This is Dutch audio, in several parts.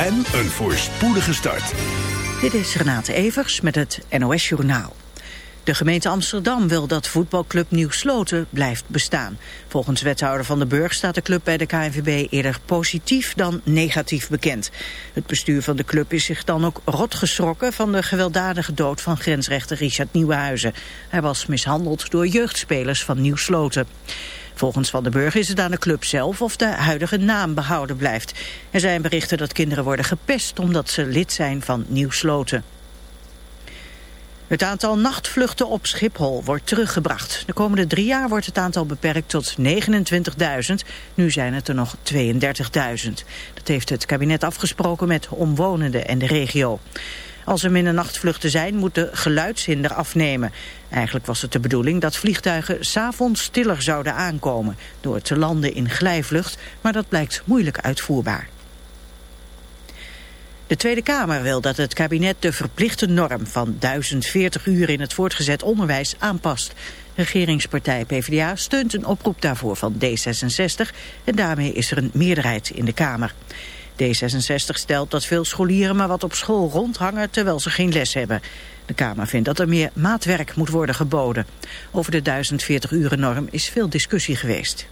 en een voorspoedige start. Dit is Renate Evers met het NOS Journaal. De gemeente Amsterdam wil dat voetbalclub Nieuw Sloten blijft bestaan. Volgens wethouder Van den Burg staat de club bij de KNVB eerder positief dan negatief bekend. Het bestuur van de club is zich dan ook rot geschrokken van de gewelddadige dood van grensrechter Richard Nieuwenhuizen. Hij was mishandeld door jeugdspelers van Nieuw Sloten. Volgens Van den Burg is het aan de club zelf of de huidige naam behouden blijft. Er zijn berichten dat kinderen worden gepest omdat ze lid zijn van Nieuw Sloten. Het aantal nachtvluchten op Schiphol wordt teruggebracht. De komende drie jaar wordt het aantal beperkt tot 29.000. Nu zijn het er nog 32.000. Dat heeft het kabinet afgesproken met omwonenden en de regio. Als er minder nachtvluchten zijn, moet de geluidshinder afnemen. Eigenlijk was het de bedoeling dat vliegtuigen s'avonds stiller zouden aankomen... door te landen in glijvlucht, maar dat blijkt moeilijk uitvoerbaar. De Tweede Kamer wil dat het kabinet de verplichte norm van 1040 uur in het voortgezet onderwijs aanpast. Regeringspartij PvdA steunt een oproep daarvoor van D66 en daarmee is er een meerderheid in de Kamer. D66 stelt dat veel scholieren maar wat op school rondhangen terwijl ze geen les hebben. De Kamer vindt dat er meer maatwerk moet worden geboden. Over de 1040 uren norm is veel discussie geweest.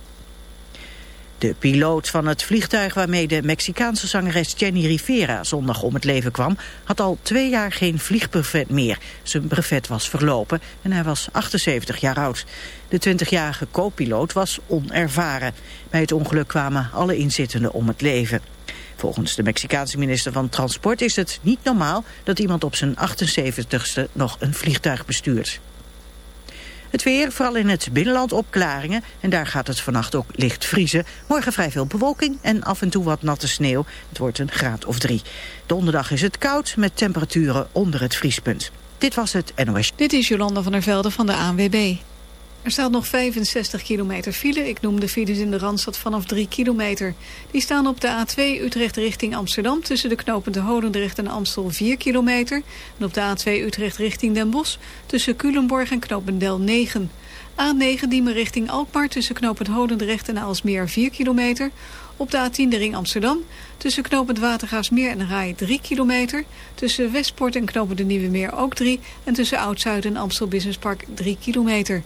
De piloot van het vliegtuig waarmee de Mexicaanse zangeres Jenny Rivera zondag om het leven kwam, had al twee jaar geen vliegbuffet meer. Zijn brevet was verlopen en hij was 78 jaar oud. De 20-jarige co-piloot was onervaren. Bij het ongeluk kwamen alle inzittenden om het leven. Volgens de Mexicaanse minister van Transport is het niet normaal dat iemand op zijn 78ste nog een vliegtuig bestuurt. Het weer, vooral in het binnenland opklaringen. En daar gaat het vannacht ook licht vriezen. Morgen vrij veel bewolking en af en toe wat natte sneeuw. Het wordt een graad of drie. Donderdag is het koud met temperaturen onder het vriespunt. Dit was het NOS. Dit is Jolanda van der Velde van de ANWB. Er staat nog 65 kilometer file. Ik noem de files in de Randstad vanaf 3 kilometer. Die staan op de A2 Utrecht richting Amsterdam... tussen de knopende Holendrecht en Amstel 4 kilometer. En op de A2 Utrecht richting Den Bosch... tussen Culemborg en Knopendel 9. A9 Diemen richting Alkmaar... tussen knopend Holendrecht en Aalsmeer 4 kilometer. Op de A10 de ring Amsterdam... tussen knopend Watergaasmeer en Rai 3 kilometer. Tussen Westport en knopend de Nieuwe Meer ook 3. En tussen Oud-Zuid en Amstel Business Park 3 kilometer.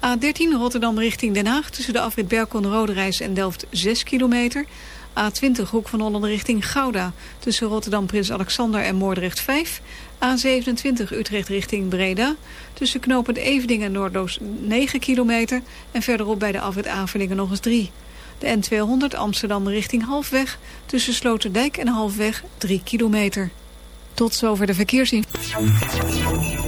A13 Rotterdam richting Den Haag tussen de afrit Berkon Roderijs en Delft 6 kilometer. A20 Hoek van Holland richting Gouda tussen Rotterdam Prins Alexander en Moordrecht 5. A27 Utrecht richting Breda tussen knopend Evening en Noordloos 9 kilometer. En verderop bij de afrit Avelingen nog eens 3. De N200 Amsterdam richting Halfweg tussen Sloterdijk en Halfweg 3 kilometer. Tot zover de verkeersinformatie.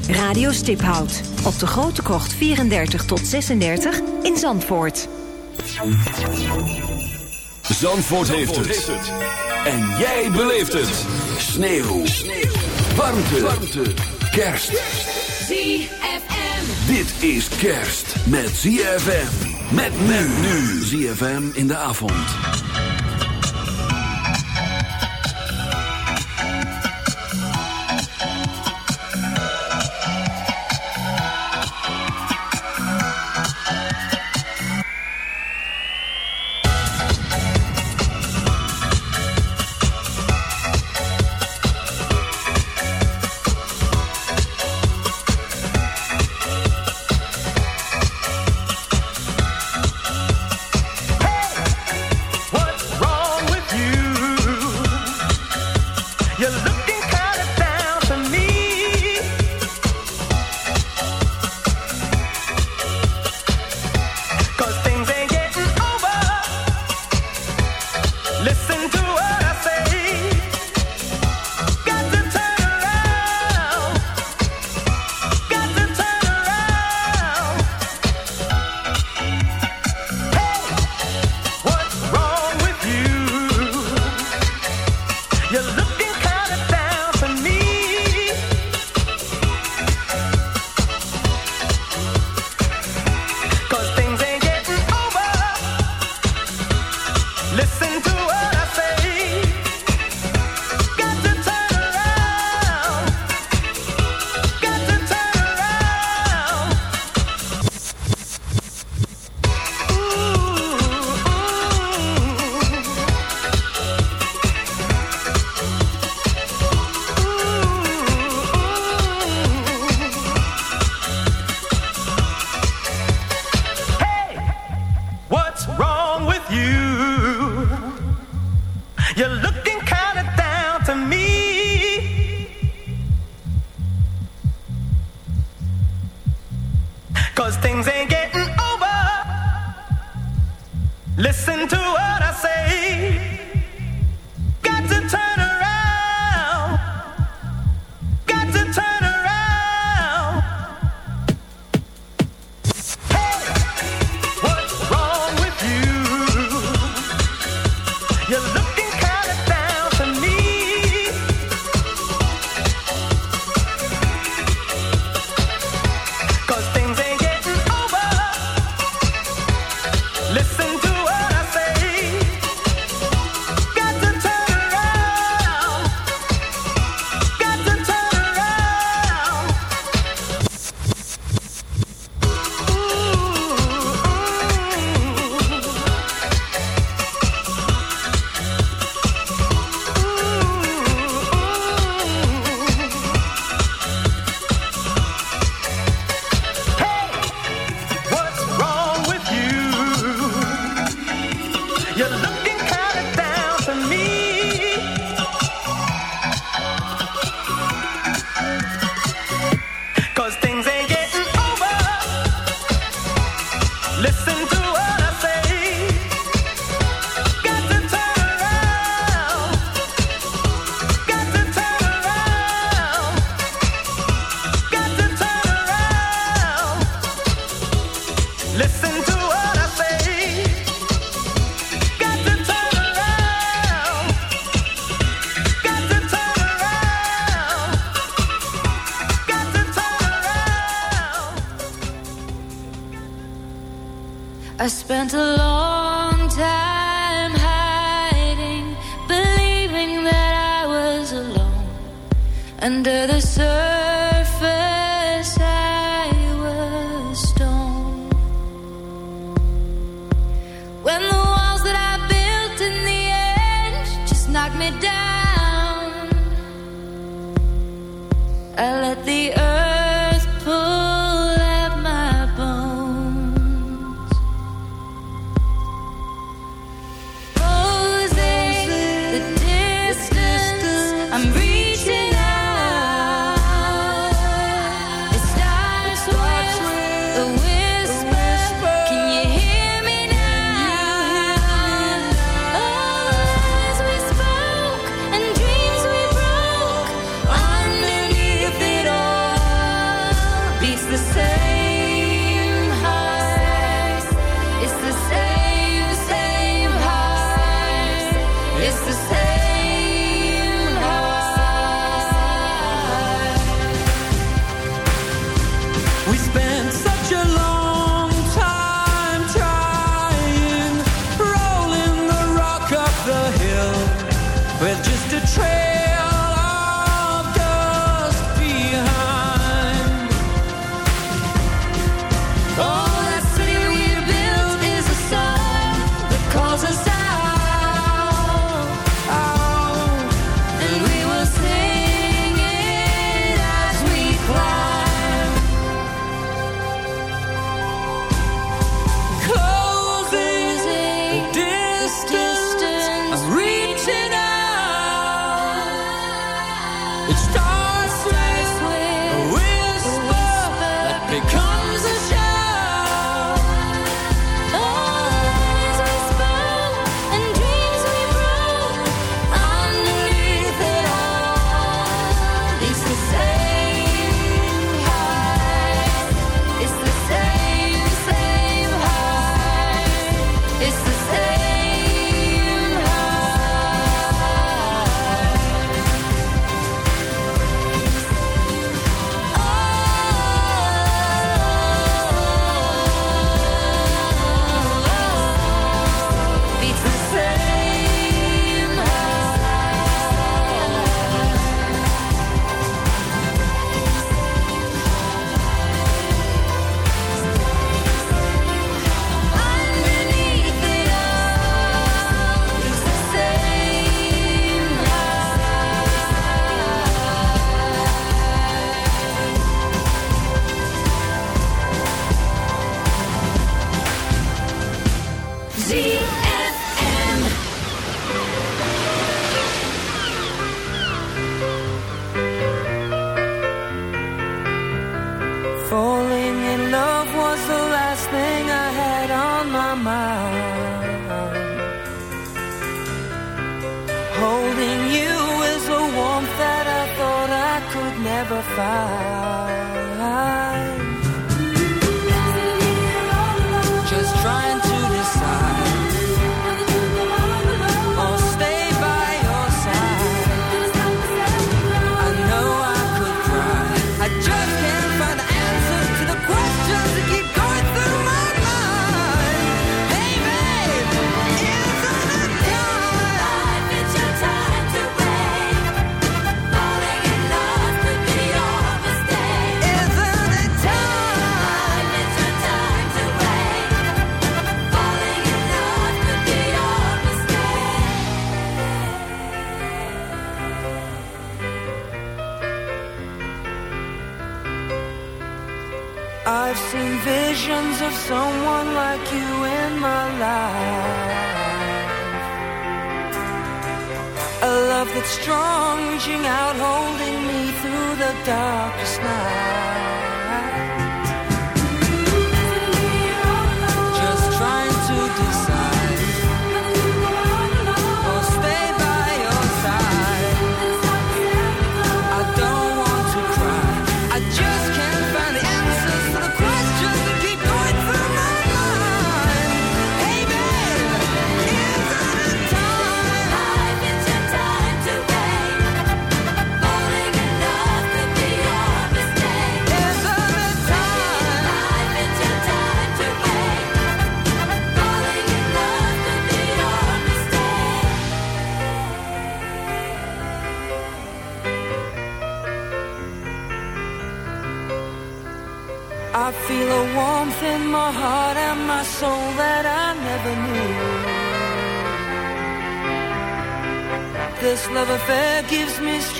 Radio Stiphout op de Grote Krocht 34 tot 36 in Zandvoort. Zandvoort, heeft, het. En jij beleeft het. Sneeuw. Sneeuw. Warmte. Warmte. Kerst. ZFM. Dit is kerst met ZFM. Met men nu. ZFM in de avond.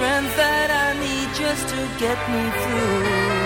Strength that I need just to get me through.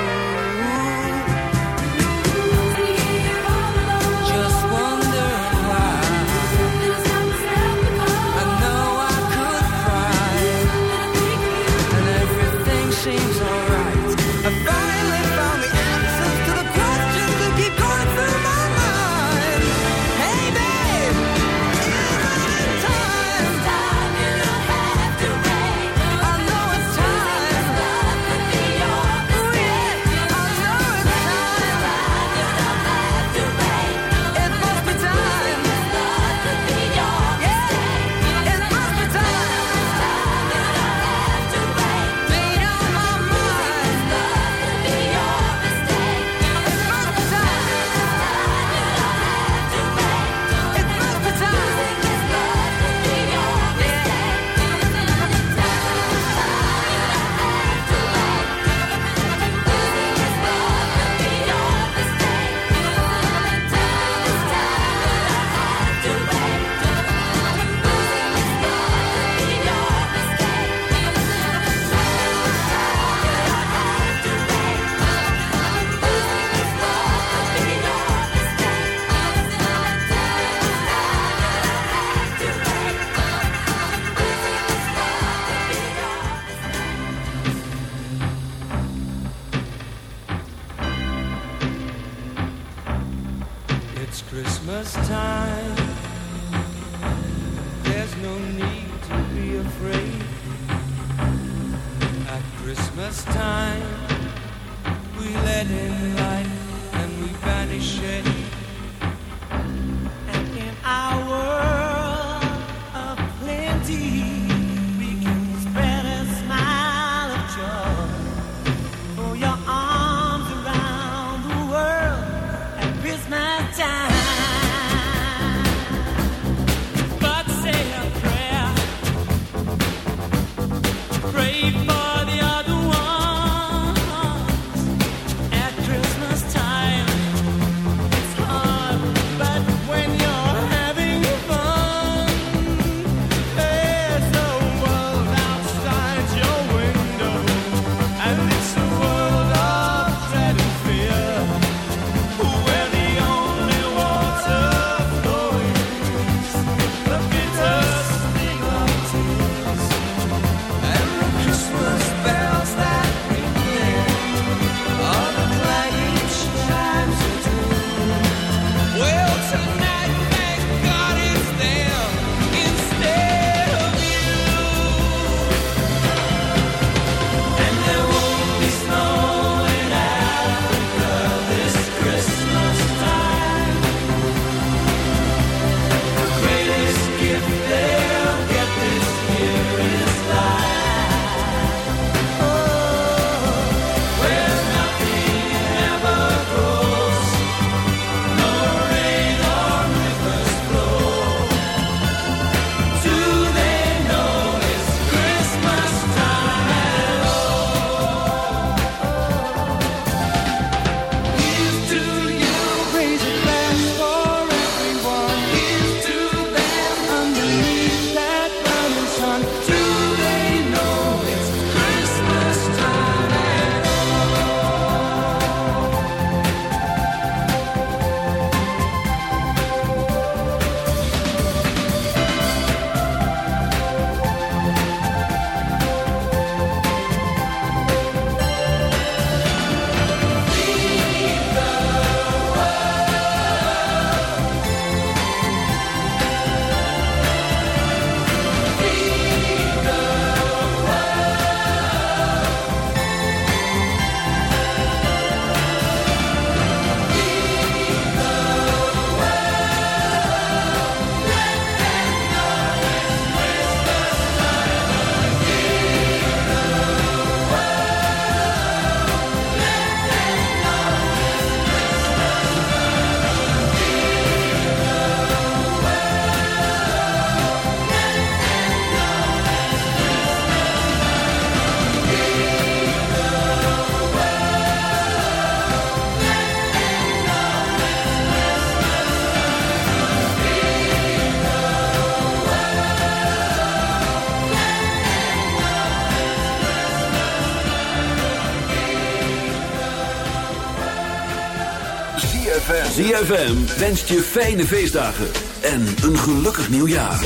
ZFM wenst je fijne feestdagen en een gelukkig nieuwjaar.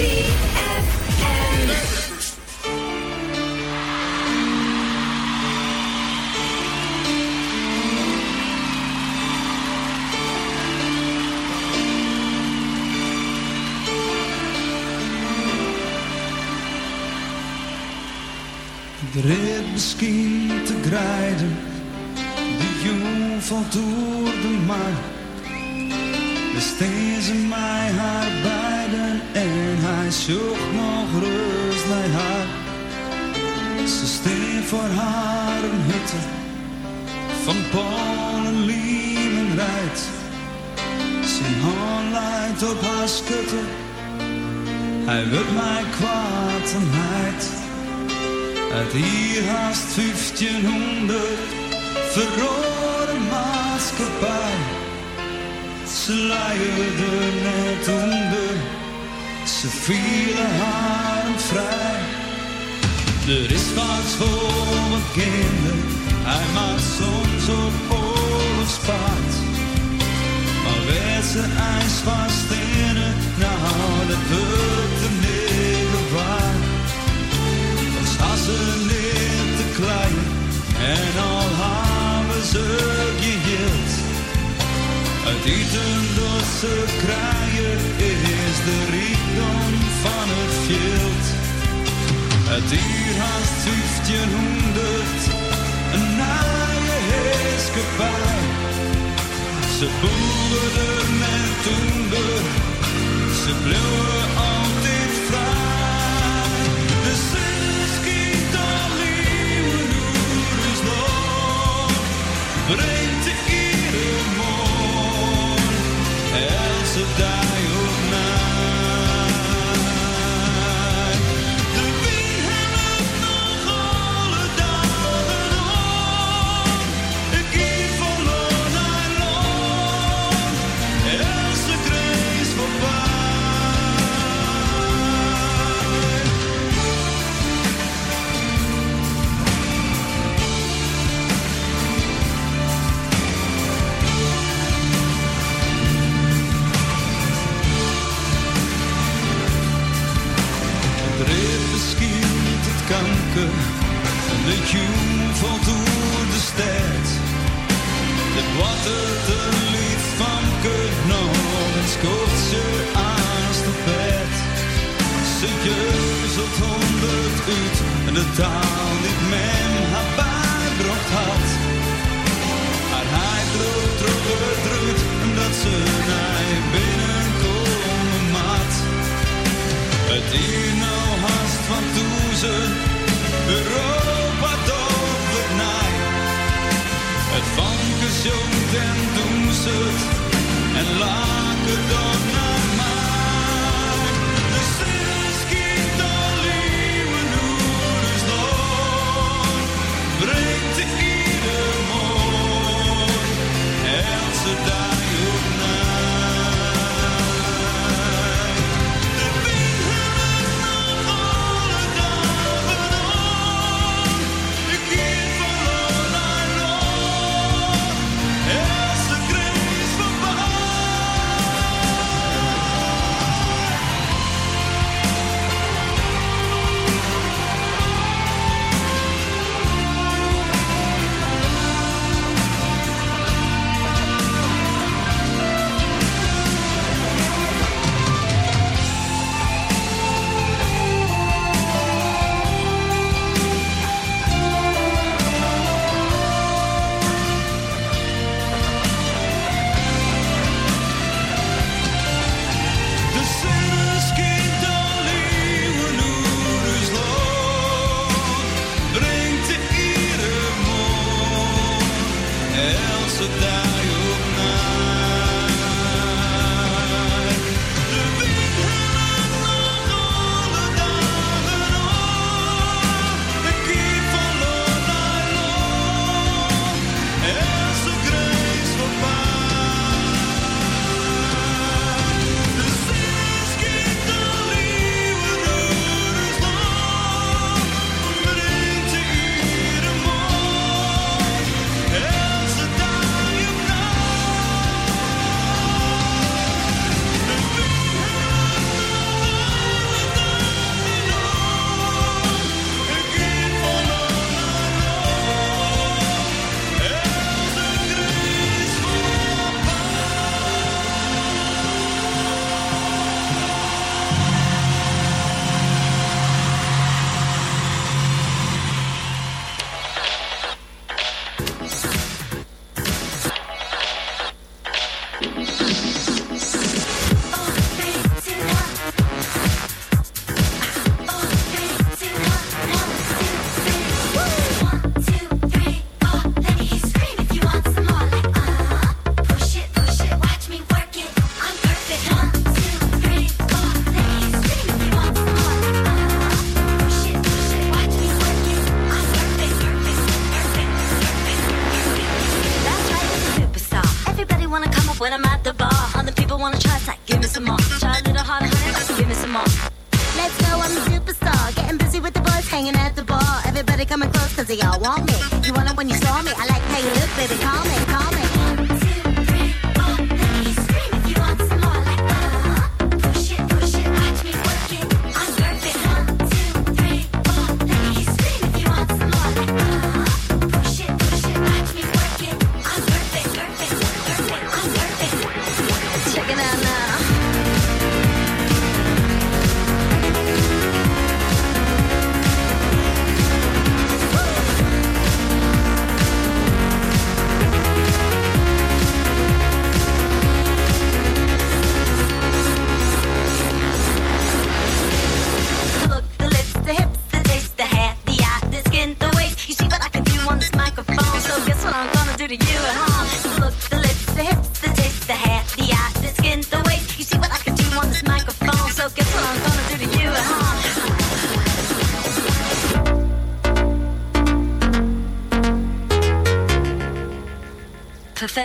De rit misschien te grijden, de jong valt door de maan. De steen ze mij haar beiden en hij zocht nog rust naar haar. Ze steen voor haar een hutte van Polen, Liemen rijdt. Zijn hand leidt op haar schutte, hij wil mij kwaad en heid. Uit hier haast 1500 verrode maatschappij. Ze luierden net onder, ze vielen haren vrij. Er is wat voor mijn kinderen, hij maakt soms op oorlogspaard. Maar werd ze ijs vast in het, nou dat wordt de negen waard als ze neer te klein en al hebben ze. Uit eten ze kraaien is de rijkdom van het veld. Het hier haast 1500, een naaie heerskepaar. Ze boerden met toender, ze bleven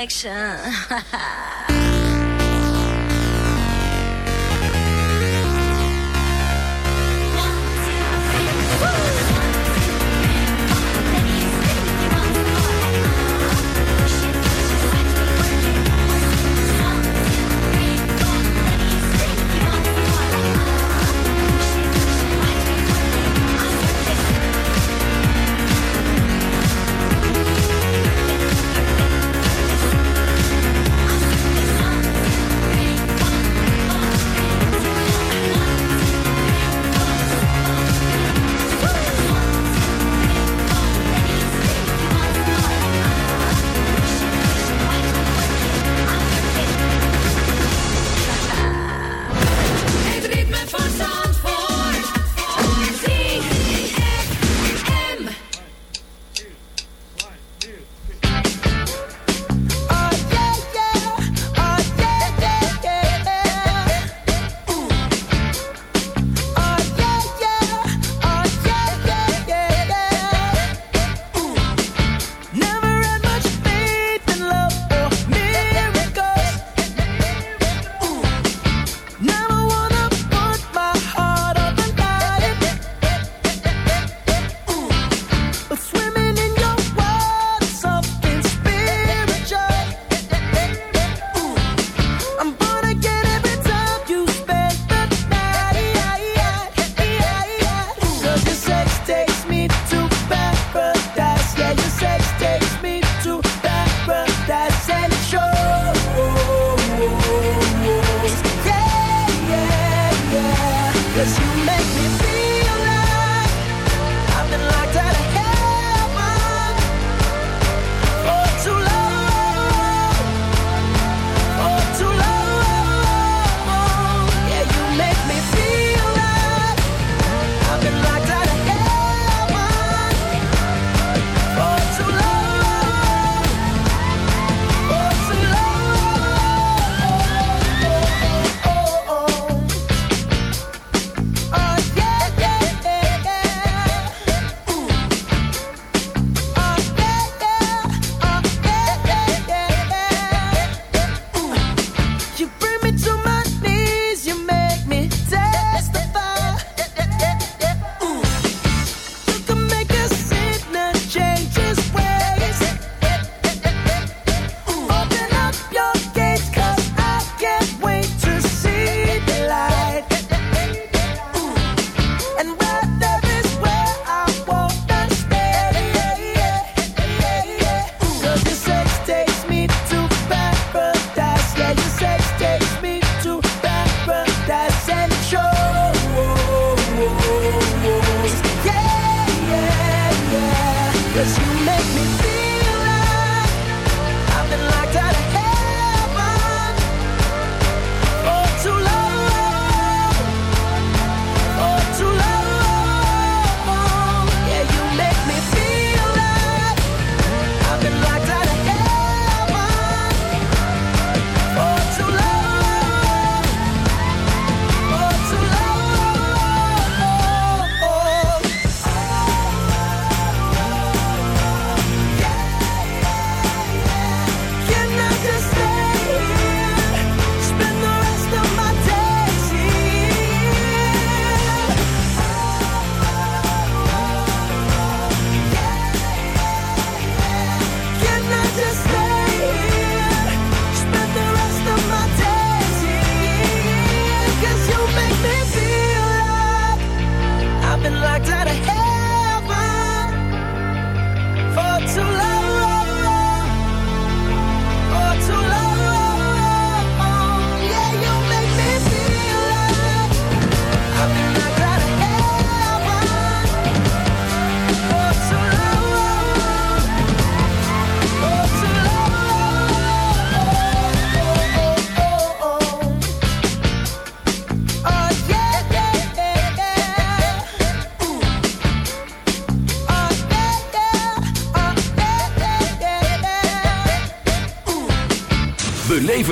Perfection.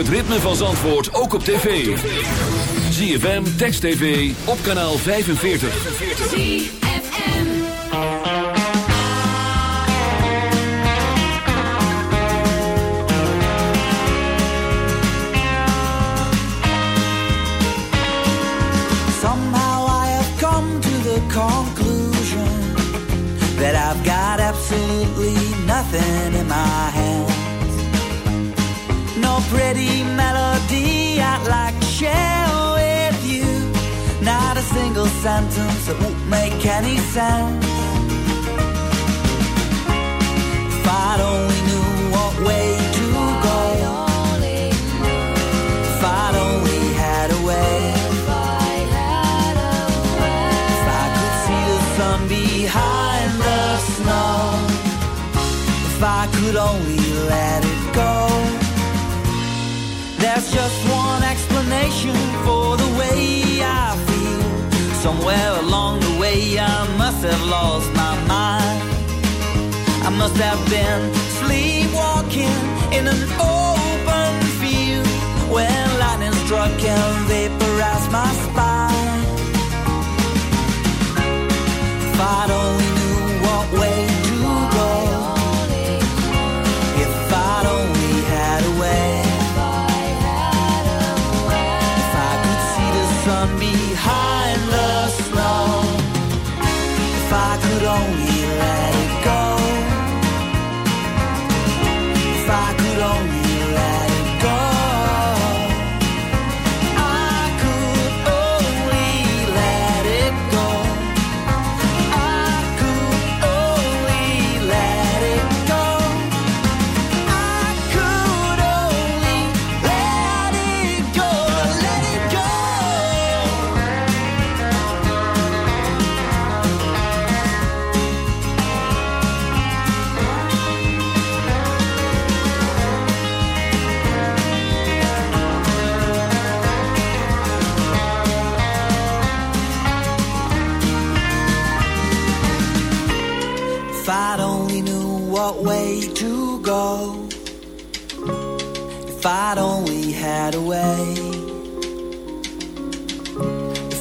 het ritme van Zandvoort ook op tv. ZFM, Text TV, op kanaal 45. Somehow I have come to the conclusion that I've got absolutely nothing in my hands. Pretty melody I'd like to share with you. Not a single sentence that won't make any sense. If I'd only knew what way to go. If I'd only had a way. If I could see the sun behind the snow. If I could only let it go. There's just one explanation for the way I feel. Somewhere along the way I must have lost my mind. I must have been sleepwalking in an open field when lightning struck and vaporized my spine. If I'd only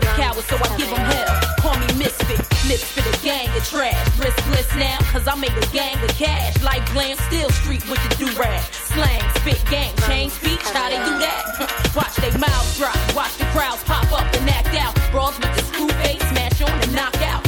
For the cowards, so I give them hell. Call me misfit, lips for the gang of trash. Wrist bliss now, cause I made a gang of cash. Like glam, still street with the do-rag. Slang, spit, gang, change speech, how they do that? Watch they mouths drop, watch the crowds pop up and act out. Brawls with the screw face, smash on and knock out.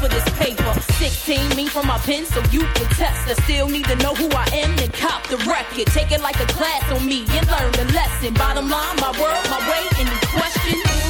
for this paper. 16, me from my pen, so you can test. I still need to know who I am and cop the record. Take it like a class on me and learn the lesson. Bottom line, my world, my way, any question?